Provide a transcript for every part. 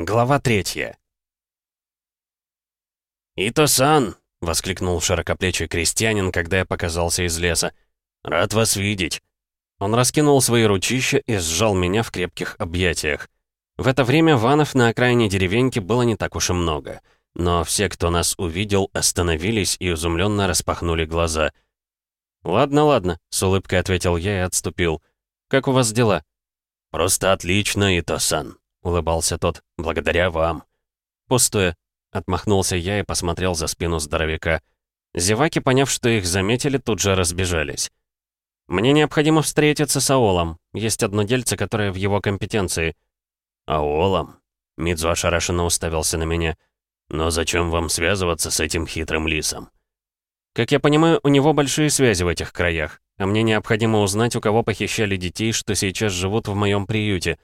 Глава третья. «Ито-сан!» — воскликнул широкоплечий крестьянин, когда я показался из леса. «Рад вас видеть!» Он раскинул свои ручища и сжал меня в крепких объятиях. В это время ванов на окраине деревеньки было не так уж и много. Но все, кто нас увидел, остановились и изумленно распахнули глаза. «Ладно, ладно», — с улыбкой ответил я и отступил. «Как у вас дела?» «Просто отлично, Ито-сан», — улыбался тот. «Благодаря вам». «Пустое», — отмахнулся я и посмотрел за спину здоровяка. Зеваки, поняв, что их заметили, тут же разбежались. «Мне необходимо встретиться с Аолом. Есть одно дельце, которое в его компетенции». «Аолом?» Мидзу ошарашенно уставился на меня. «Но зачем вам связываться с этим хитрым лисом?» «Как я понимаю, у него большие связи в этих краях, а мне необходимо узнать, у кого похищали детей, что сейчас живут в моем приюте».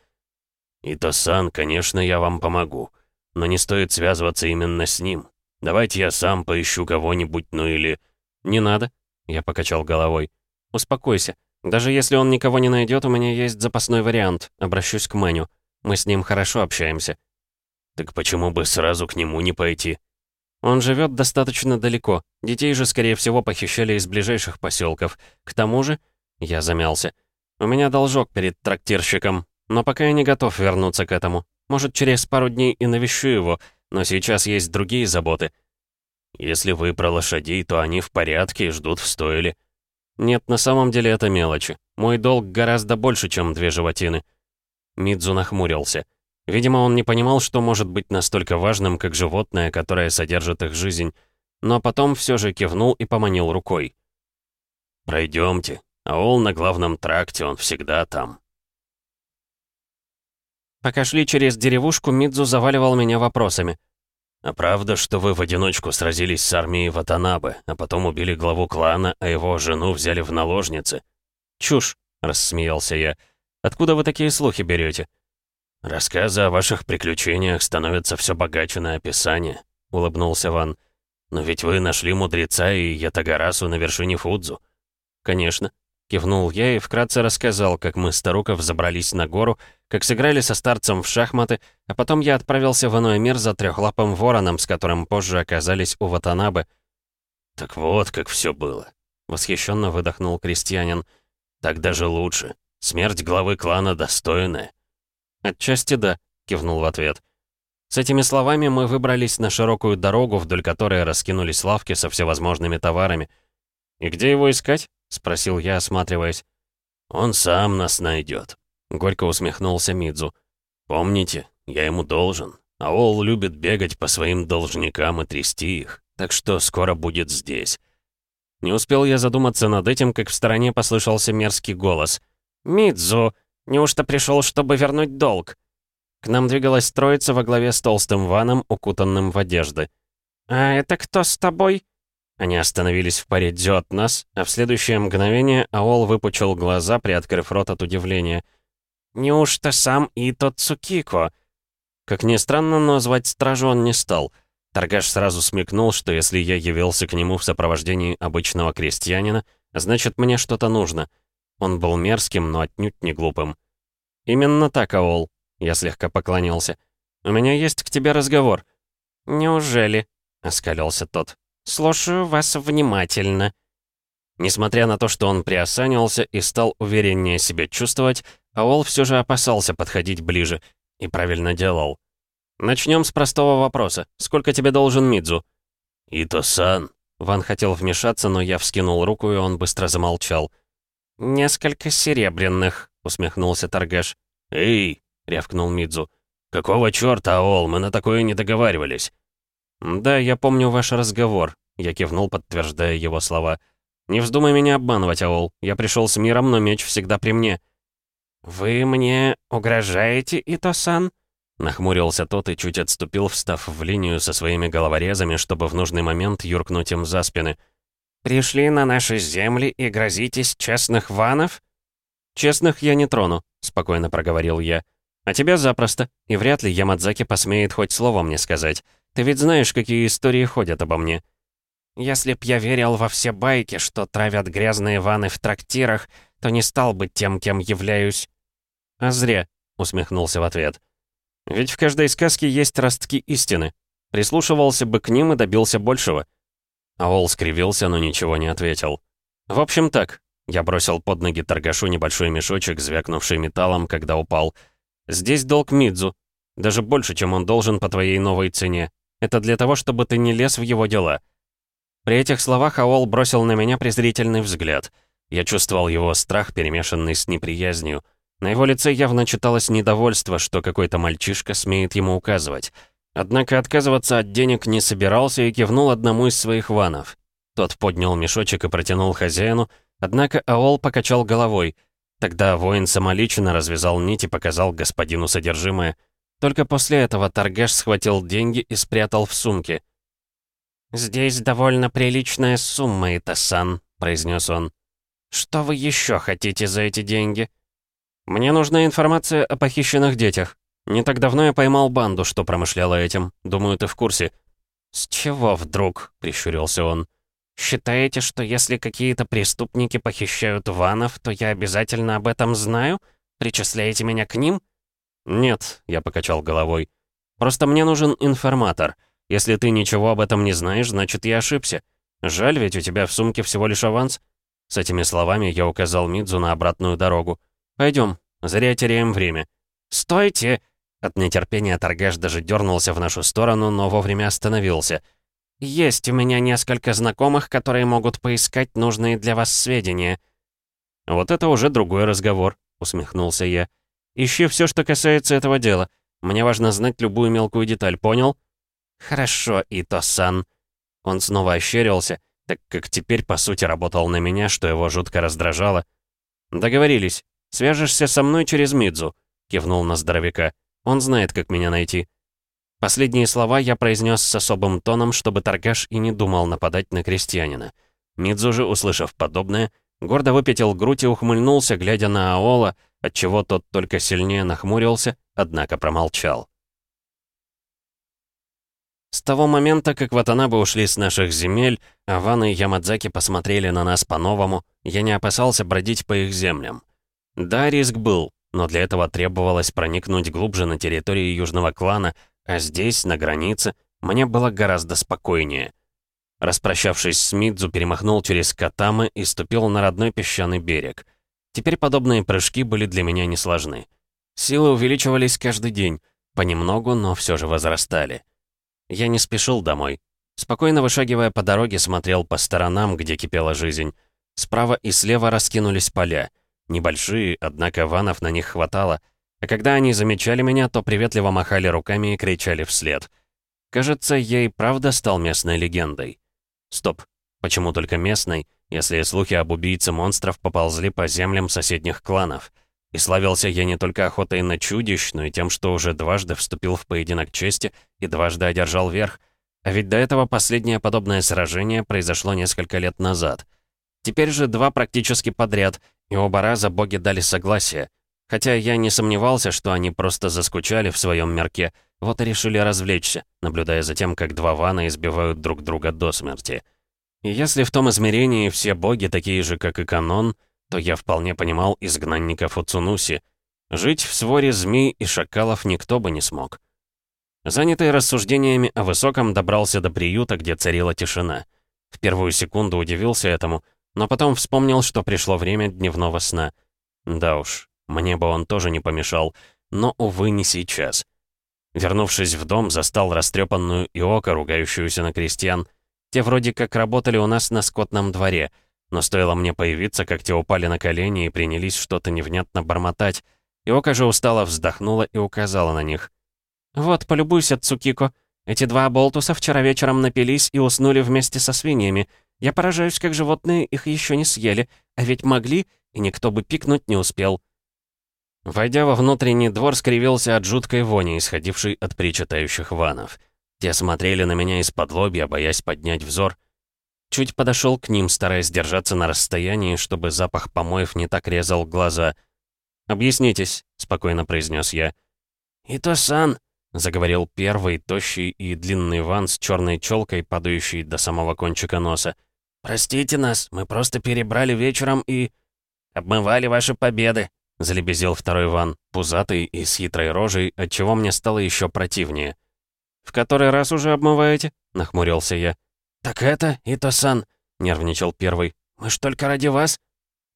«Ито-сан, конечно, я вам помогу. Но не стоит связываться именно с ним. Давайте я сам поищу кого-нибудь, ну или...» «Не надо», — я покачал головой. «Успокойся. Даже если он никого не найдет, у меня есть запасной вариант. Обращусь к Мэню. Мы с ним хорошо общаемся». «Так почему бы сразу к нему не пойти?» Он живет достаточно далеко. Детей же, скорее всего, похищали из ближайших поселков. К тому же, я замялся. У меня должок перед трактирщиком, но пока я не готов вернуться к этому. Может, через пару дней и навещу его, но сейчас есть другие заботы. Если вы про лошадей, то они в порядке и ждут в стойле. Нет, на самом деле это мелочи. Мой долг гораздо больше, чем две животины. Мидзу нахмурился. Видимо, он не понимал, что может быть настолько важным, как животное, которое содержит их жизнь. Но потом все же кивнул и поманил рукой. «Пройдемте. Аул на главном тракте, он всегда там». Пока шли через деревушку, Мидзу заваливал меня вопросами. «А правда, что вы в одиночку сразились с армией Ватанабе, а потом убили главу клана, а его жену взяли в наложницы?» «Чушь», — рассмеялся я. «Откуда вы такие слухи берете? «Рассказы о ваших приключениях становятся все богаче на описание», — улыбнулся Ван. «Но ведь вы нашли мудреца и Ятагарасу на вершине Фудзу». «Конечно», Кивнул я и вкратце рассказал, как мы с Таруков забрались на гору, как сыграли со старцем в шахматы, а потом я отправился в иной мир за трехлапым вороном, с которым позже оказались у Ватанабы. «Так вот, как все было», — восхищенно выдохнул крестьянин. «Так даже лучше. Смерть главы клана достойная». «Отчасти да», — кивнул в ответ. С этими словами мы выбрались на широкую дорогу, вдоль которой раскинулись лавки со всевозможными товарами. «И где его искать?» — спросил я, осматриваясь. «Он сам нас найдет», — горько усмехнулся Мидзу. «Помните, я ему должен. Аол любит бегать по своим должникам и трясти их, так что скоро будет здесь». Не успел я задуматься над этим, как в стороне послышался мерзкий голос. «Мидзу, неужто пришел, чтобы вернуть долг?» К нам двигалась троица во главе с толстым ваном, укутанным в одежды. «А это кто с тобой?» Они остановились в паре дзё от нас, а в следующее мгновение Аол выпучил глаза, приоткрыв рот от удивления. «Неужто сам Ито Цукико?» Как ни странно, но звать стражу он не стал. Торгаш сразу смекнул, что если я явился к нему в сопровождении обычного крестьянина, значит, мне что-то нужно. Он был мерзким, но отнюдь не глупым. «Именно так, Аол», — я слегка поклонился. «У меня есть к тебе разговор». «Неужели?» — оскалился тот. «Слушаю вас внимательно». Несмотря на то, что он приосанился и стал увереннее себя чувствовать, Аол все же опасался подходить ближе. И правильно делал. Начнем с простого вопроса. Сколько тебе должен Мидзу? Ито-сан. Ван хотел вмешаться, но я вскинул руку, и он быстро замолчал. «Несколько серебряных», — усмехнулся Торгаш. «Эй!» — рявкнул Мидзу. «Какого чёрта, Аол, мы на такое не договаривались». «Да, я помню ваш разговор», — я кивнул, подтверждая его слова. «Не вздумай меня обманывать, Аол. Я пришел с миром, но меч всегда при мне». «Вы мне угрожаете, Ито-сан?» Нахмурился тот и чуть отступил, встав в линию со своими головорезами, чтобы в нужный момент юркнуть им за спины. «Пришли на наши земли и грозитесь честных ванов?» «Честных я не трону», — спокойно проговорил я. «А тебя запросто, и вряд ли Ямадзаки посмеет хоть слово мне сказать. Ты ведь знаешь, какие истории ходят обо мне. Если б я верил во все байки, что травят грязные ванны в трактирах, то не стал бы тем, кем являюсь. А зря, усмехнулся в ответ. Ведь в каждой сказке есть ростки истины. Прислушивался бы к ним и добился большего. Аол скривился, но ничего не ответил. «В общем так». Я бросил под ноги торгашу небольшой мешочек, звякнувший металлом, когда упал. «Здесь долг Мидзу. Даже больше, чем он должен по твоей новой цене. Это для того, чтобы ты не лез в его дела». При этих словах Аол бросил на меня презрительный взгляд. Я чувствовал его страх, перемешанный с неприязнью. На его лице явно читалось недовольство, что какой-то мальчишка смеет ему указывать. Однако отказываться от денег не собирался и кивнул одному из своих ванов. Тот поднял мешочек и протянул хозяину, однако Аол покачал головой. Тогда воин самолично развязал нить и показал господину содержимое. Только после этого торгаш схватил деньги и спрятал в сумке. «Здесь довольно приличная сумма, Итасан», — произнес он. «Что вы еще хотите за эти деньги?» «Мне нужна информация о похищенных детях. Не так давно я поймал банду, что промышляла этим. Думаю, ты в курсе». «С чего вдруг?» — прищурился он. «Считаете, что если какие-то преступники похищают ванов, то я обязательно об этом знаю? Причисляете меня к ним?» «Нет», — я покачал головой. «Просто мне нужен информатор. Если ты ничего об этом не знаешь, значит, я ошибся. Жаль, ведь у тебя в сумке всего лишь аванс». С этими словами я указал Мидзу на обратную дорогу. Пойдем, зря теряем время». «Стойте!» От нетерпения торгаш даже дернулся в нашу сторону, но вовремя остановился. «Есть у меня несколько знакомых, которые могут поискать нужные для вас сведения». «Вот это уже другой разговор», — усмехнулся я. «Ищи все, что касается этого дела. Мне важно знать любую мелкую деталь, понял?» «Хорошо, Ито-сан». Он снова ощерился, так как теперь, по сути, работал на меня, что его жутко раздражало. «Договорились. Свяжешься со мной через Мидзу», — кивнул на здоровяка. «Он знает, как меня найти». Последние слова я произнес с особым тоном, чтобы торгаш и не думал нападать на крестьянина. Мидзу же, услышав подобное, гордо выпятил грудь и ухмыльнулся, глядя на Аола, отчего тот только сильнее нахмурился, однако промолчал. С того момента, как Ватанабы ушли с наших земель, Аван и Ямадзаки посмотрели на нас по-новому, я не опасался бродить по их землям. Да, риск был, но для этого требовалось проникнуть глубже на территории Южного клана, а здесь, на границе, мне было гораздо спокойнее. Распрощавшись с Мидзу, перемахнул через Катамы и ступил на родной песчаный берег. Теперь подобные прыжки были для меня несложны. Силы увеличивались каждый день, понемногу, но все же возрастали. Я не спешил домой. Спокойно вышагивая по дороге, смотрел по сторонам, где кипела жизнь. Справа и слева раскинулись поля — Небольшие, однако ванов на них хватало. А когда они замечали меня, то приветливо махали руками и кричали вслед. Кажется, я и правда стал местной легендой. Стоп, почему только местной, если слухи об убийце монстров поползли по землям соседних кланов? И славился я не только охотой на чудищ, но и тем, что уже дважды вступил в поединок чести и дважды одержал верх. А ведь до этого последнее подобное сражение произошло несколько лет назад. Теперь же два практически подряд, и оба раза боги дали согласие. Хотя я не сомневался, что они просто заскучали в своем мерке, вот и решили развлечься, наблюдая за тем, как два вана избивают друг друга до смерти. Если в том измерении все боги такие же, как и канон, то я вполне понимал изгнанников Уцунуси. Жить в своре змей и шакалов никто бы не смог. Занятый рассуждениями о высоком добрался до приюта, где царила тишина. В первую секунду удивился этому — но потом вспомнил, что пришло время дневного сна. Да уж, мне бы он тоже не помешал, но, увы, не сейчас. Вернувшись в дом, застал растрепанную Иока, ругающуюся на крестьян. Те вроде как работали у нас на скотном дворе, но стоило мне появиться, как те упали на колени и принялись что-то невнятно бормотать. Иока же устало вздохнула и указала на них. «Вот, полюбуйся, Цукико. Эти два болтуса вчера вечером напились и уснули вместе со свиньями. Я поражаюсь, как животные их еще не съели, а ведь могли, и никто бы пикнуть не успел. Войдя во внутренний двор, скривился от жуткой вони, исходившей от причитающих ванов. Те смотрели на меня из-под лобья, боясь поднять взор. Чуть подошел к ним, стараясь держаться на расстоянии, чтобы запах помоев не так резал глаза. «Объяснитесь», — спокойно произнес я. «Ито-сан», — заговорил первый, тощий и длинный ван с черной челкой, падающей до самого кончика носа. «Простите нас, мы просто перебрали вечером и...» «Обмывали ваши победы», — залебезил второй Ван, пузатый и с хитрой рожей, отчего мне стало еще противнее. «В который раз уже обмываете?» — нахмурился я. «Так это, Ито-сан», — нервничал первый. «Мы ж только ради вас».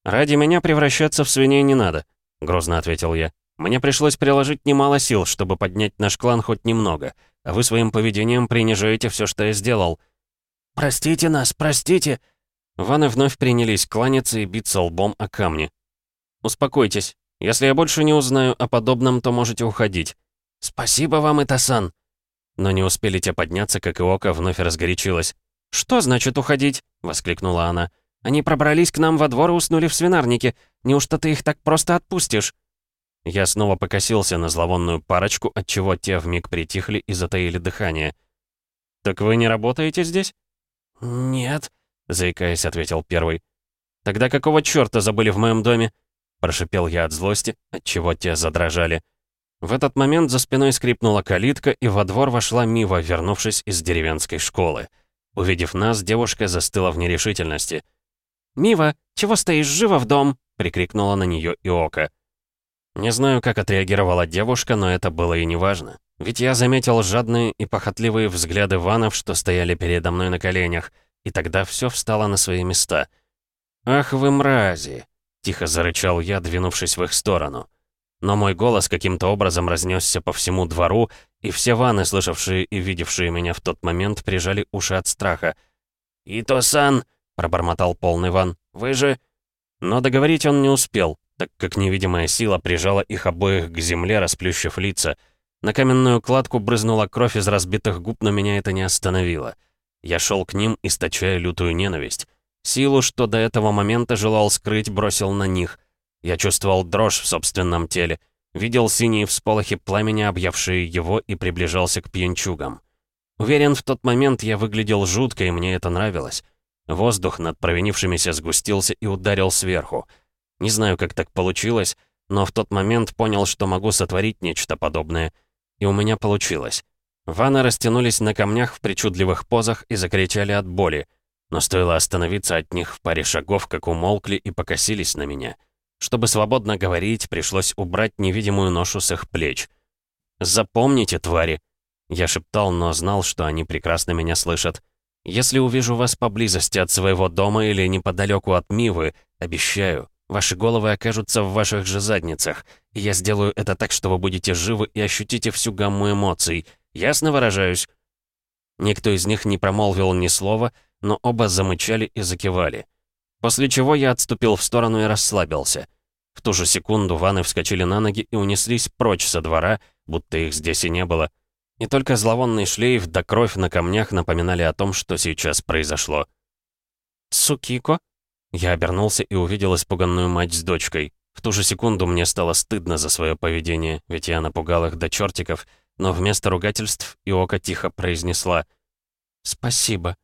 «Ради меня превращаться в свиней не надо», — грозно ответил я. «Мне пришлось приложить немало сил, чтобы поднять наш клан хоть немного, а вы своим поведением принижаете все, что я сделал». «Простите нас, простите!» Ваны вновь принялись кланяться и биться лбом о камни. «Успокойтесь. Если я больше не узнаю о подобном, то можете уходить». «Спасибо вам, Итасан!» Но не успели те подняться, как Иока вновь разгорячилась. «Что значит уходить?» — воскликнула она. «Они пробрались к нам во двор и уснули в свинарнике. Неужто ты их так просто отпустишь?» Я снова покосился на зловонную парочку, отчего те вмиг притихли и затаили дыхание. «Так вы не работаете здесь?» «Нет», — заикаясь, ответил первый. «Тогда какого чёрта забыли в моем доме?» Прошипел я от злости, отчего те задрожали. В этот момент за спиной скрипнула калитка, и во двор вошла Мива, вернувшись из деревенской школы. Увидев нас, девушка застыла в нерешительности. «Мива, чего стоишь живо в дом?» — прикрикнула на нее Иока. Не знаю, как отреагировала девушка, но это было и неважно. Ведь я заметил жадные и похотливые взгляды ванов, что стояли передо мной на коленях, и тогда все встало на свои места. «Ах вы мрази!» — тихо зарычал я, двинувшись в их сторону. Но мой голос каким-то образом разнесся по всему двору, и все ваны, слышавшие и видевшие меня в тот момент, прижали уши от страха. «Ито-сан!» — пробормотал полный ван. «Вы же...» Но договорить он не успел, так как невидимая сила прижала их обоих к земле, расплющив лица. На каменную кладку брызнула кровь из разбитых губ, но меня это не остановило. Я шел к ним, источая лютую ненависть. Силу, что до этого момента желал скрыть, бросил на них. Я чувствовал дрожь в собственном теле, видел синие всполохи пламени, объявшие его, и приближался к пьянчугам. Уверен, в тот момент я выглядел жутко, и мне это нравилось. Воздух над провинившимися сгустился и ударил сверху. Не знаю, как так получилось, но в тот момент понял, что могу сотворить нечто подобное. И у меня получилось. Ваны растянулись на камнях в причудливых позах и закричали от боли. Но стоило остановиться от них в паре шагов, как умолкли и покосились на меня. Чтобы свободно говорить, пришлось убрать невидимую ношу с их плеч. «Запомните, твари!» Я шептал, но знал, что они прекрасно меня слышат. «Если увижу вас поблизости от своего дома или неподалеку от Мивы, обещаю, ваши головы окажутся в ваших же задницах, и я сделаю это так, что вы будете живы и ощутите всю гамму эмоций. Ясно выражаюсь?» Никто из них не промолвил ни слова, но оба замычали и закивали. После чего я отступил в сторону и расслабился. В ту же секунду ваны вскочили на ноги и унеслись прочь со двора, будто их здесь и не было. И только зловонный шлейф да кровь на камнях напоминали о том, что сейчас произошло. «Цукико?» Я обернулся и увидел испуганную мать с дочкой. В ту же секунду мне стало стыдно за свое поведение, ведь я напугал их до чертиков, но вместо ругательств Иока тихо произнесла «Спасибо».